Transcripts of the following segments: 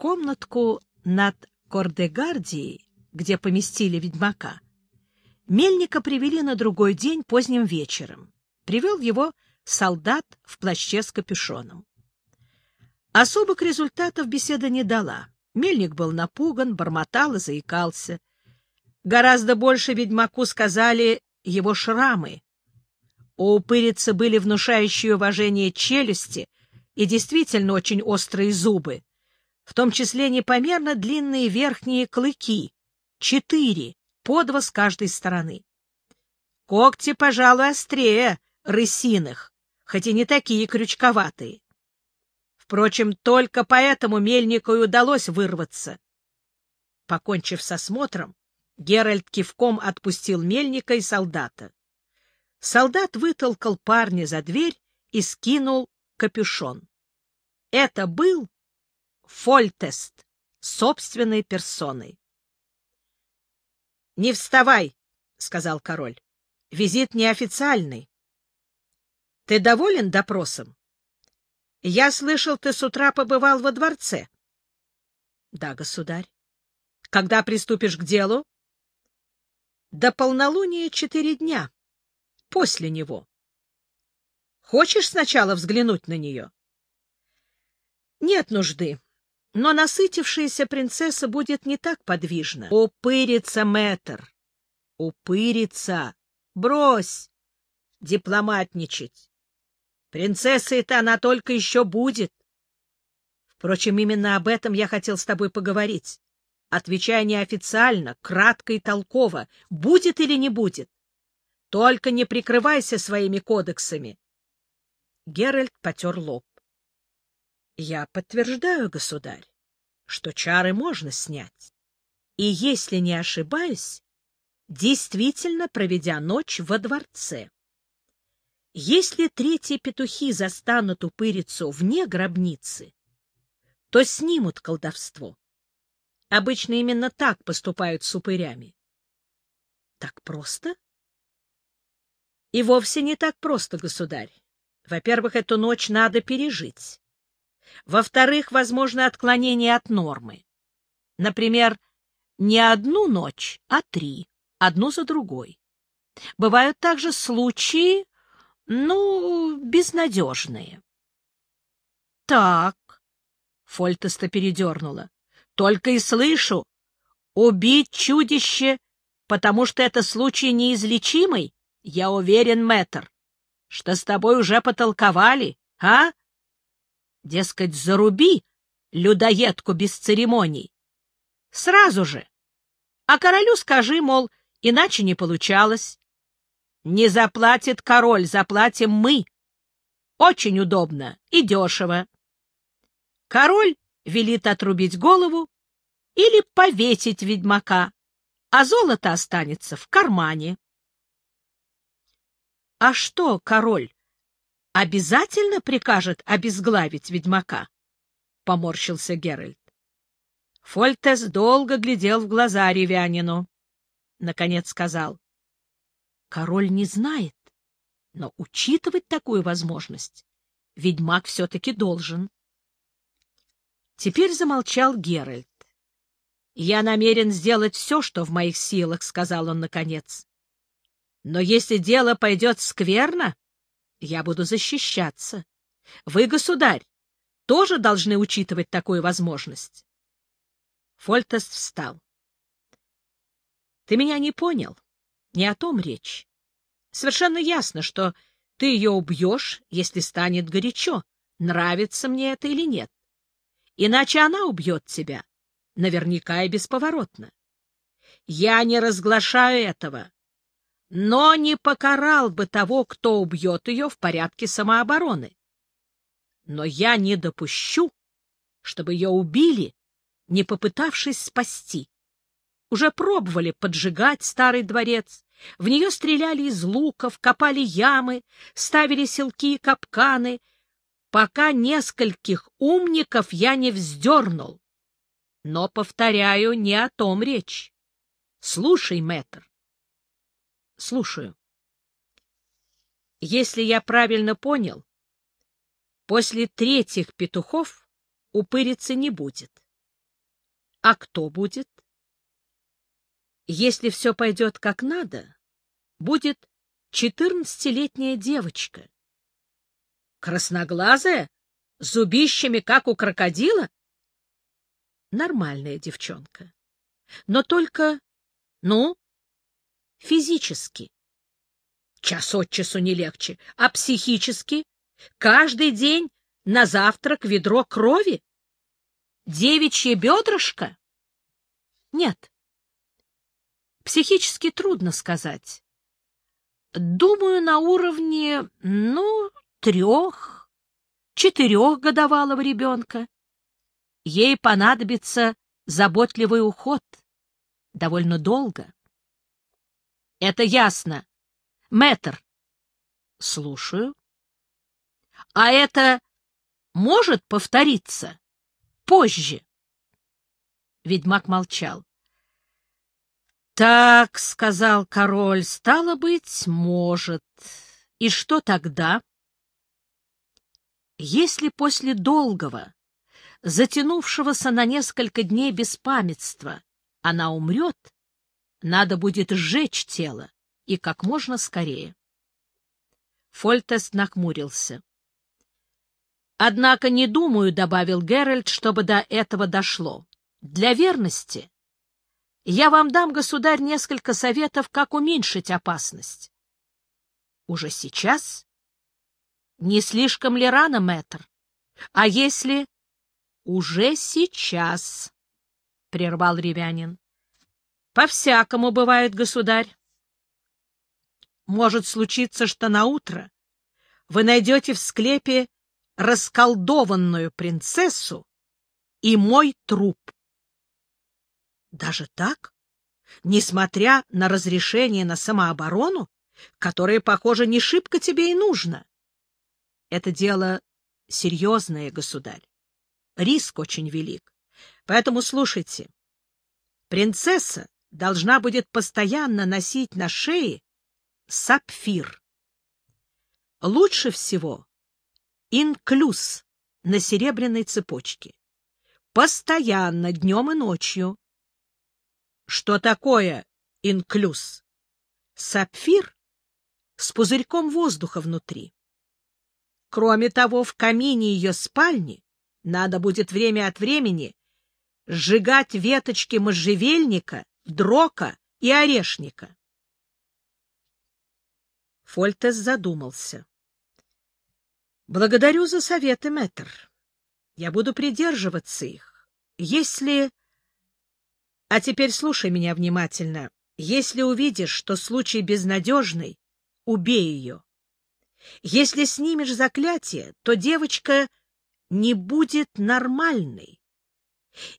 комнатку над Кордегардией, где поместили ведьмака, Мельника привели на другой день поздним вечером. Привел его солдат в плаще с капюшоном. Особых результатов беседа не дала. Мельник был напуган, бормотал и заикался. Гораздо больше ведьмаку сказали его шрамы. У упырицы были внушающие уважение челюсти и действительно очень острые зубы, в том числе непомерно длинные верхние клыки, четыре, по два с каждой стороны. Когти, пожалуй, острее рысиных, хоть и не такие крючковатые. Впрочем, только поэтому мельнику и удалось вырваться. Покончив с осмотром, Геральт кивком отпустил мельника и солдата. Солдат вытолкал парня за дверь и скинул капюшон. Это был Фольтест собственной персоной. — Не вставай, — сказал король. — Визит неофициальный. — Ты доволен допросом? — Я слышал, ты с утра побывал во дворце. — Да, государь. — Когда приступишь к делу? До полнолуния четыре дня. После него. Хочешь сначала взглянуть на нее? Нет нужды. Но насытившаяся принцесса будет не так подвижна. Упырится, мэтр. Упырится. Брось дипломатничать. Принцессой-то она только еще будет. Впрочем, именно об этом я хотел с тобой поговорить отвечая неофициально, кратко и толково, будет или не будет. Только не прикрывайся своими кодексами. Геральт потер лоб. — Я подтверждаю, государь, что чары можно снять. И, если не ошибаюсь, действительно проведя ночь во дворце. Если третьи петухи застанут упырицу вне гробницы, то снимут колдовство. Обычно именно так поступают с упырями. Так просто? И вовсе не так просто, государь. Во-первых, эту ночь надо пережить. Во-вторых, возможно отклонение от нормы. Например, не одну ночь, а три, одну за другой. Бывают также случаи, ну, безнадежные. Так, Фольтеста передернула. Только и слышу. Убить чудище, потому что это случай неизлечимый? Я уверен, мэтр, что с тобой уже потолковали, а? Дескать, заруби людоедку без церемоний. Сразу же. А королю скажи, мол, иначе не получалось. Не заплатит король, заплатим мы. Очень удобно и дешево. Король велит отрубить голову или повесить ведьмака, а золото останется в кармане. — А что, король, обязательно прикажет обезглавить ведьмака? — поморщился Геральт. Фольтес долго глядел в глаза ревянину. Наконец сказал. — Король не знает, но учитывать такую возможность ведьмак все-таки должен. Теперь замолчал Геральт. «Я намерен сделать все, что в моих силах», — сказал он наконец. «Но если дело пойдет скверно, я буду защищаться. Вы, государь, тоже должны учитывать такую возможность». Фольтест встал. «Ты меня не понял. Не о том речь. Совершенно ясно, что ты ее убьешь, если станет горячо, нравится мне это или нет иначе она убьет тебя, наверняка и бесповоротно. Я не разглашаю этого, но не покарал бы того, кто убьет ее в порядке самообороны. Но я не допущу, чтобы ее убили, не попытавшись спасти. Уже пробовали поджигать старый дворец, в нее стреляли из луков, копали ямы, ставили селки и капканы, пока нескольких умников я не вздернул. Но, повторяю, не о том речь. Слушай, мэтр. Слушаю. Если я правильно понял, после третьих петухов упыриться не будет. А кто будет? Если все пойдет как надо, будет четырнадцатилетняя девочка. Красноглазая? Зубищами, как у крокодила? Нормальная девчонка. Но только, ну, физически. Час от часу не легче. А психически? Каждый день на завтрак ведро крови? Девичье бедрышко? Нет. Психически трудно сказать. Думаю, на уровне, ну, трех, четырех годовалого ребенка. Ей понадобится заботливый уход. Довольно долго. Это ясно. Мэтр. Слушаю. А это может повториться позже? Ведьмак молчал. «Так, — сказал король, — стало быть, может. И что тогда?» «Если после долгого, затянувшегося на несколько дней беспамятства, она умрет, надо будет сжечь тело, и как можно скорее». Фольтест нахмурился. «Однако не думаю, — добавил Геральт, — чтобы до этого дошло. Для верности я вам дам, государь, несколько советов, как уменьшить опасность. Уже сейчас? Не слишком ли рано, мэтр? А если... Уже сейчас, — прервал ревянин. По-всякому бывает, государь. Может случиться, что на утро вы найдете в склепе расколдованную принцессу и мой труп. Даже так? Несмотря на разрешение на самооборону, которое, похоже, не шибко тебе и нужно. Это дело серьезное, государь. Риск очень велик. Поэтому слушайте. Принцесса должна будет постоянно носить на шее сапфир. Лучше всего инклюз на серебряной цепочке. Постоянно, днем и ночью. Что такое инклюз? Сапфир с пузырьком воздуха внутри. Кроме того, в камине ее спальни надо будет время от времени сжигать веточки можжевельника, дрока и орешника. Фольтес задумался. — Благодарю за советы, мэтр. Я буду придерживаться их. Если а теперь слушай меня внимательно. Если увидишь, что случай безнадежный, убей ее. Если снимешь заклятие, то девочка не будет нормальной.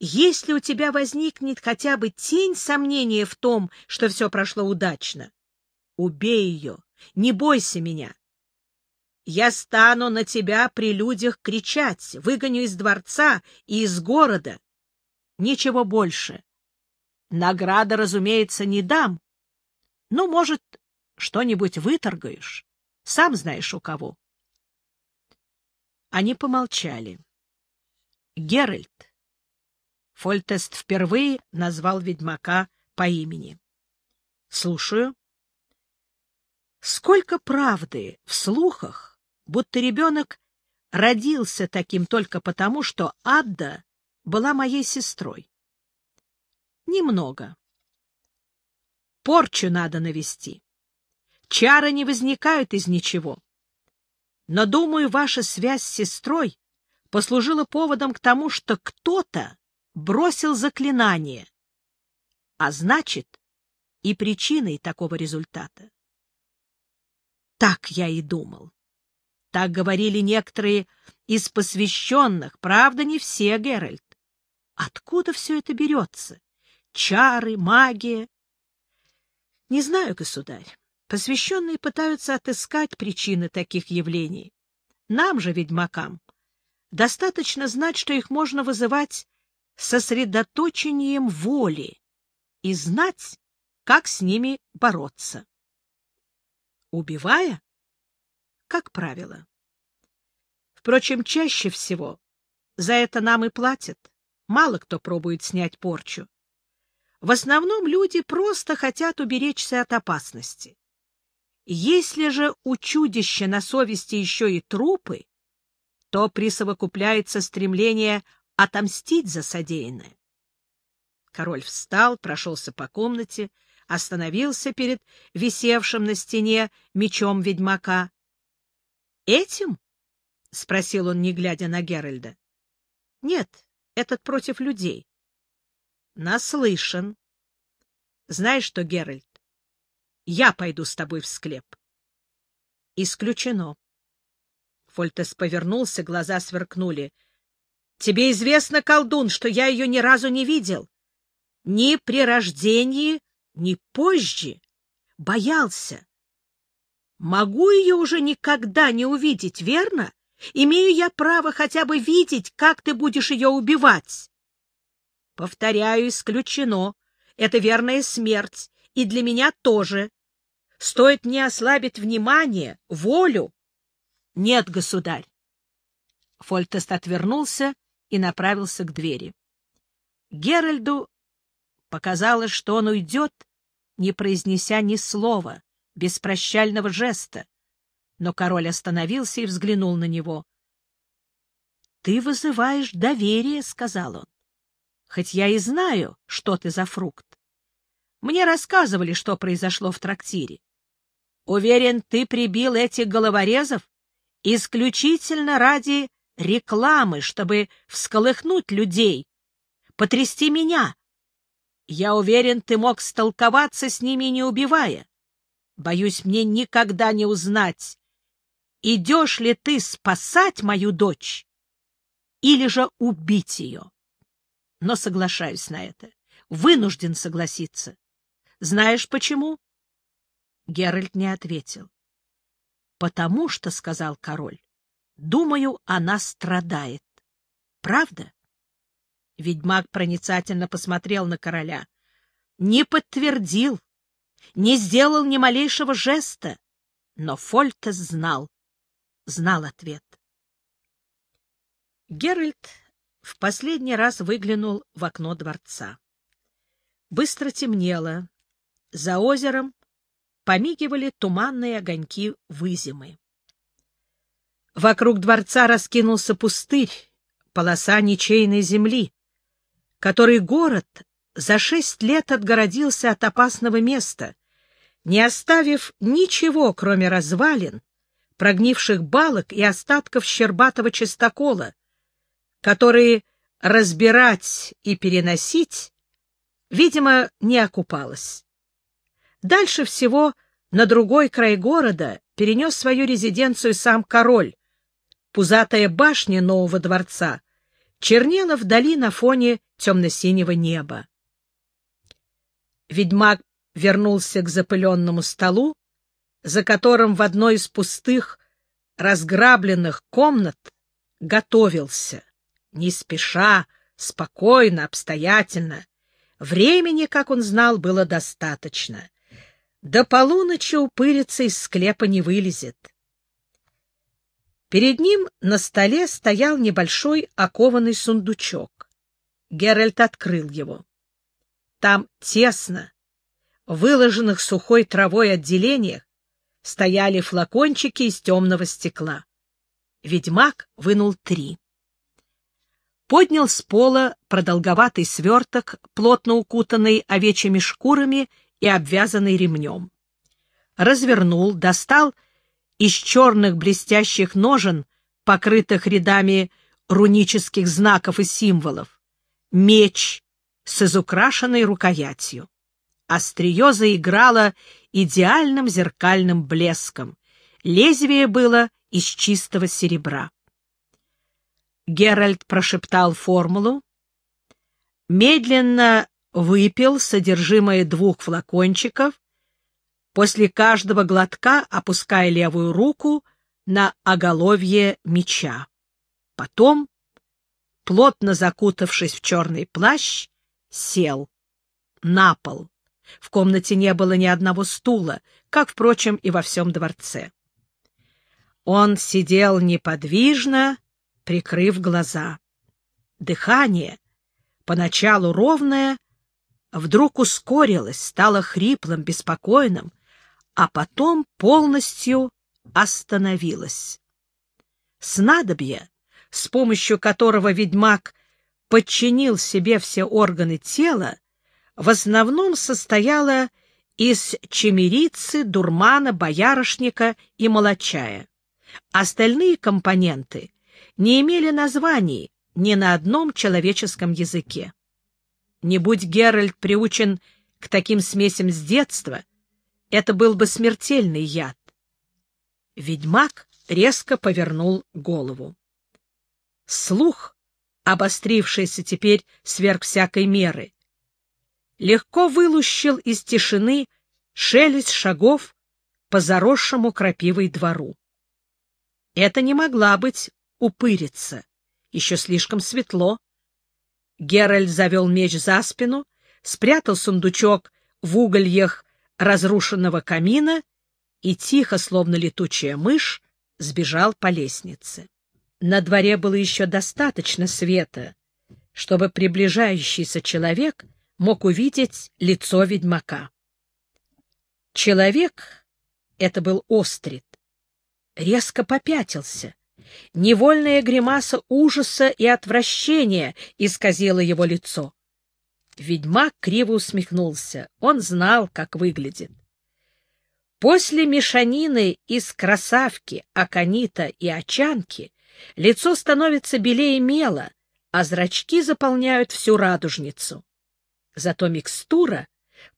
Если у тебя возникнет хотя бы тень сомнения в том, что все прошло удачно, убей ее, не бойся меня. Я стану на тебя при людях кричать, выгоню из дворца и из города. Ничего больше. Награда, разумеется, не дам. Ну, может, что-нибудь выторгаешь. Сам знаешь, у кого. Они помолчали. Геральт. Фольтест впервые назвал ведьмака по имени. — Слушаю. — Сколько правды в слухах, будто ребенок родился таким только потому, что Адда была моей сестрой. Немного. Порчу надо навести. Чары не возникают из ничего. Но, думаю, ваша связь с сестрой послужила поводом к тому, что кто-то бросил заклинание, а значит, и причиной такого результата. Так я и думал. Так говорили некоторые из посвященных, правда, не все, Геральт. Откуда все это берется? чары, магия. Не знаю, государь. Посвященные пытаются отыскать причины таких явлений. Нам же, ведьмакам, достаточно знать, что их можно вызывать сосредоточением воли и знать, как с ними бороться. Убивая? Как правило. Впрочем, чаще всего за это нам и платят. мало кто пробует снять порчу. В основном люди просто хотят уберечься от опасности. Если же у чудища на совести еще и трупы, то присовокупляется стремление отомстить за содеянное. Король встал, прошелся по комнате, остановился перед висевшим на стене мечом ведьмака. — Этим? — спросил он, не глядя на Геральда. — Нет, этот против людей. — Наслышан. — Знаешь что, Геральт, я пойду с тобой в склеп. — Исключено. Фольтес повернулся, глаза сверкнули. — Тебе известно, колдун, что я ее ни разу не видел. Ни при рождении, ни позже. Боялся. Могу ее уже никогда не увидеть, верно? Имею я право хотя бы видеть, как ты будешь ее убивать? Повторяю, исключено. Это верная смерть, и для меня тоже. Стоит мне ослабить внимание, волю. Нет, государь. Фольтест отвернулся и направился к двери. Геральду показалось, что он уйдет, не произнеся ни слова, без прощального жеста. Но король остановился и взглянул на него. — Ты вызываешь доверие, — сказал он. — Хоть я и знаю, что ты за фрукт. Мне рассказывали, что произошло в трактире. Уверен, ты прибил этих головорезов исключительно ради рекламы, чтобы всколыхнуть людей, потрясти меня. Я уверен, ты мог столковаться с ними, не убивая. Боюсь, мне никогда не узнать, идешь ли ты спасать мою дочь или же убить ее. Но соглашаюсь на это. Вынужден согласиться. Знаешь почему? Геральт не ответил. — Потому что, — сказал король, — думаю, она страдает. Правда? Ведьмак проницательно посмотрел на короля. Не подтвердил, не сделал ни малейшего жеста, но Фольтес знал, знал ответ. Геральт в последний раз выглянул в окно дворца. Быстро темнело. За озером помигивали туманные огоньки вызимы. Вокруг дворца раскинулся пустырь, полоса ничейной земли, который город за шесть лет отгородился от опасного места, не оставив ничего, кроме развалин, прогнивших балок и остатков щербатого чистокола, которые разбирать и переносить, видимо, не окупалось. Дальше всего на другой край города перенес свою резиденцию сам король. Пузатая башня нового дворца чернела вдали на фоне темно-синего неба. Ведьмак вернулся к запыленному столу, за которым в одной из пустых, разграбленных комнат готовился, не спеша, спокойно, обстоятельно. Времени, как он знал, было достаточно. До полуночи упыриться из склепа не вылезет. Перед ним на столе стоял небольшой окованный сундучок. Геральт открыл его. Там тесно, выложенных сухой травой отделениях, стояли флакончики из темного стекла. Ведьмак вынул три. Поднял с пола продолговатый сверток, плотно укутанный овечьими шкурами и обвязанный ремнем. Развернул, достал из черных блестящих ножен, покрытых рядами рунических знаков и символов, меч с изукрашенной рукоятью. Острие заиграло идеальным зеркальным блеском. Лезвие было из чистого серебра. Геральт прошептал формулу, медленно выпил содержимое двух флакончиков после каждого глотка опуская левую руку на оголовье меча. Потом, плотно закутавшись в черный плащ, сел на пол. В комнате не было ни одного стула, как, впрочем, и во всем дворце. Он сидел неподвижно, прикрыв глаза. Дыхание, поначалу ровное, вдруг ускорилось, стало хриплым, беспокойным, а потом полностью остановилось. Снадобье, с помощью которого ведьмак подчинил себе все органы тела, в основном состояло из чемерицы, дурмана, боярышника и молочая. Остальные компоненты не имели названий ни на одном человеческом языке. Не будь Геральт приучен к таким смесям с детства, это был бы смертельный яд. Ведьмак резко повернул голову. Слух, обострившийся теперь сверх всякой меры, легко вылущил из тишины шелест шагов по заросшему крапивой двору. Это не могла быть упырица, еще слишком светло. Геральт завел меч за спину, спрятал сундучок в угольях разрушенного камина и, тихо, словно летучая мышь, сбежал по лестнице. На дворе было еще достаточно света, чтобы приближающийся человек — мог увидеть лицо ведьмака. Человек, это был Острид, резко попятился. Невольная гримаса ужаса и отвращения исказила его лицо. Ведьмак криво усмехнулся. Он знал, как выглядит. После мешанины из красавки, аконита и очанки лицо становится белее мела, а зрачки заполняют всю радужницу. Зато микстура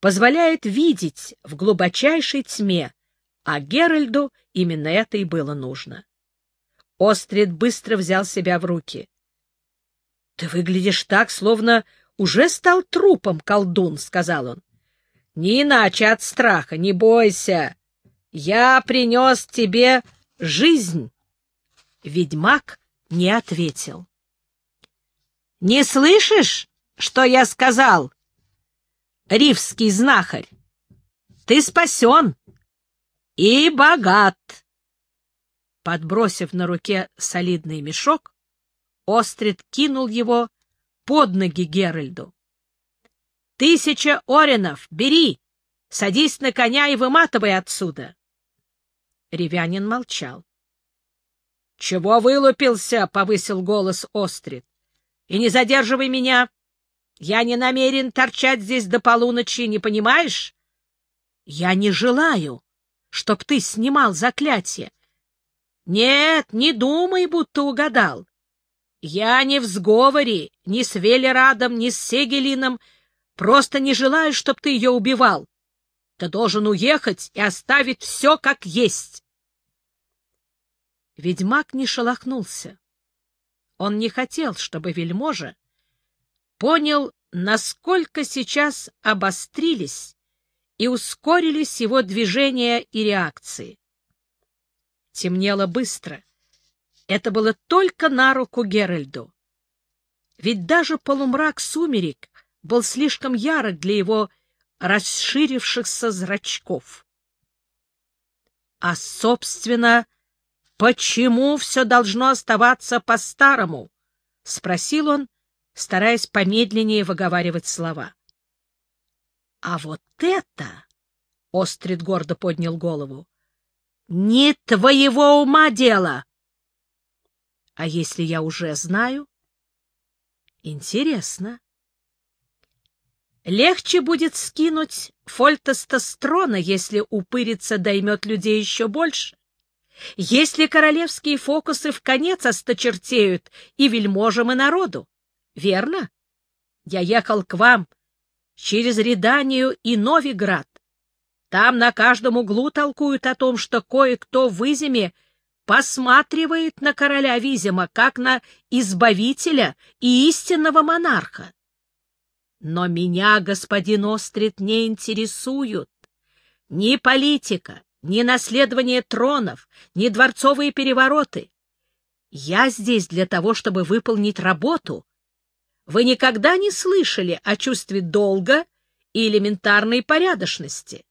позволяет видеть в глубочайшей тьме, а Геральду именно это и было нужно. Острид быстро взял себя в руки. — Ты выглядишь так, словно уже стал трупом, колдун, — сказал он. — Не иначе от страха, не бойся. Я принес тебе жизнь. Ведьмак не ответил. — Не слышишь, что я сказал? ривский знахарь. Ты спасен и богат. Подбросив на руке солидный мешок, Острид кинул его под ноги Геральду. — Тысяча оренов, бери! Садись на коня и выматывай отсюда! Ревянин молчал. — Чего вылупился? — повысил голос Острид. — И не задерживай меня! Я не намерен торчать здесь до полуночи, не понимаешь? Я не желаю, чтоб ты снимал заклятие. Нет, не думай, будто угадал. Я не в сговоре ни с Велерадом, ни с Сегелином. Просто не желаю, чтоб ты ее убивал. Ты должен уехать и оставить все как есть. Ведьмак не шелохнулся. Он не хотел, чтобы вельможа понял, насколько сейчас обострились и ускорились его движения и реакции. Темнело быстро. Это было только на руку Геральду. Ведь даже полумрак сумерек был слишком ярок для его расширившихся зрачков. А, собственно, почему все должно оставаться по-старому? — спросил он, стараясь помедленнее выговаривать слова. — А вот это, — Острид гордо поднял голову, — не твоего ума дело. — А если я уже знаю? — Интересно. Легче будет скинуть фольтестострона, если упырица доймет людей еще больше. Если королевские фокусы в конец осточертеют и вельможам, и народу. Верно? Я ехал к вам через Реданию и Новиград. Там на каждом углу толкуют о том, что кое-кто в Изиме посматривает на короля Визима как на избавителя и истинного монарха. Но меня, господин Острид, не интересуют ни политика, ни наследование тронов, ни дворцовые перевороты. Я здесь для того, чтобы выполнить работу, вы никогда не слышали о чувстве долга и элементарной порядочности,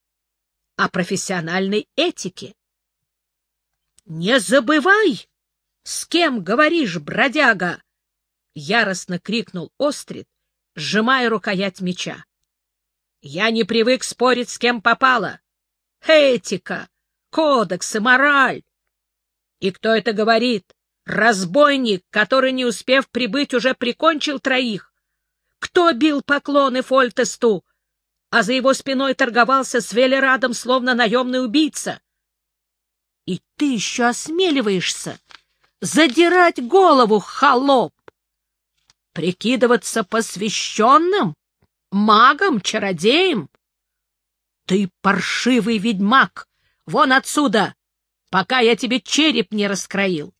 о профессиональной этике. «Не забывай, с кем говоришь, бродяга!» — яростно крикнул Острид, сжимая рукоять меча. Я не привык спорить с кем попало. Этика, кодекс и мораль. И кто это говорит? Разбойник, который, не успев прибыть, уже прикончил троих. Кто бил поклоны Фольтесту, а за его спиной торговался с Велерадом, словно наемный убийца? И ты еще осмеливаешься задирать голову, холоп! Прикидываться посвященным? Магом, чародеем? Ты паршивый ведьмак! Вон отсюда, пока я тебе череп не раскроил!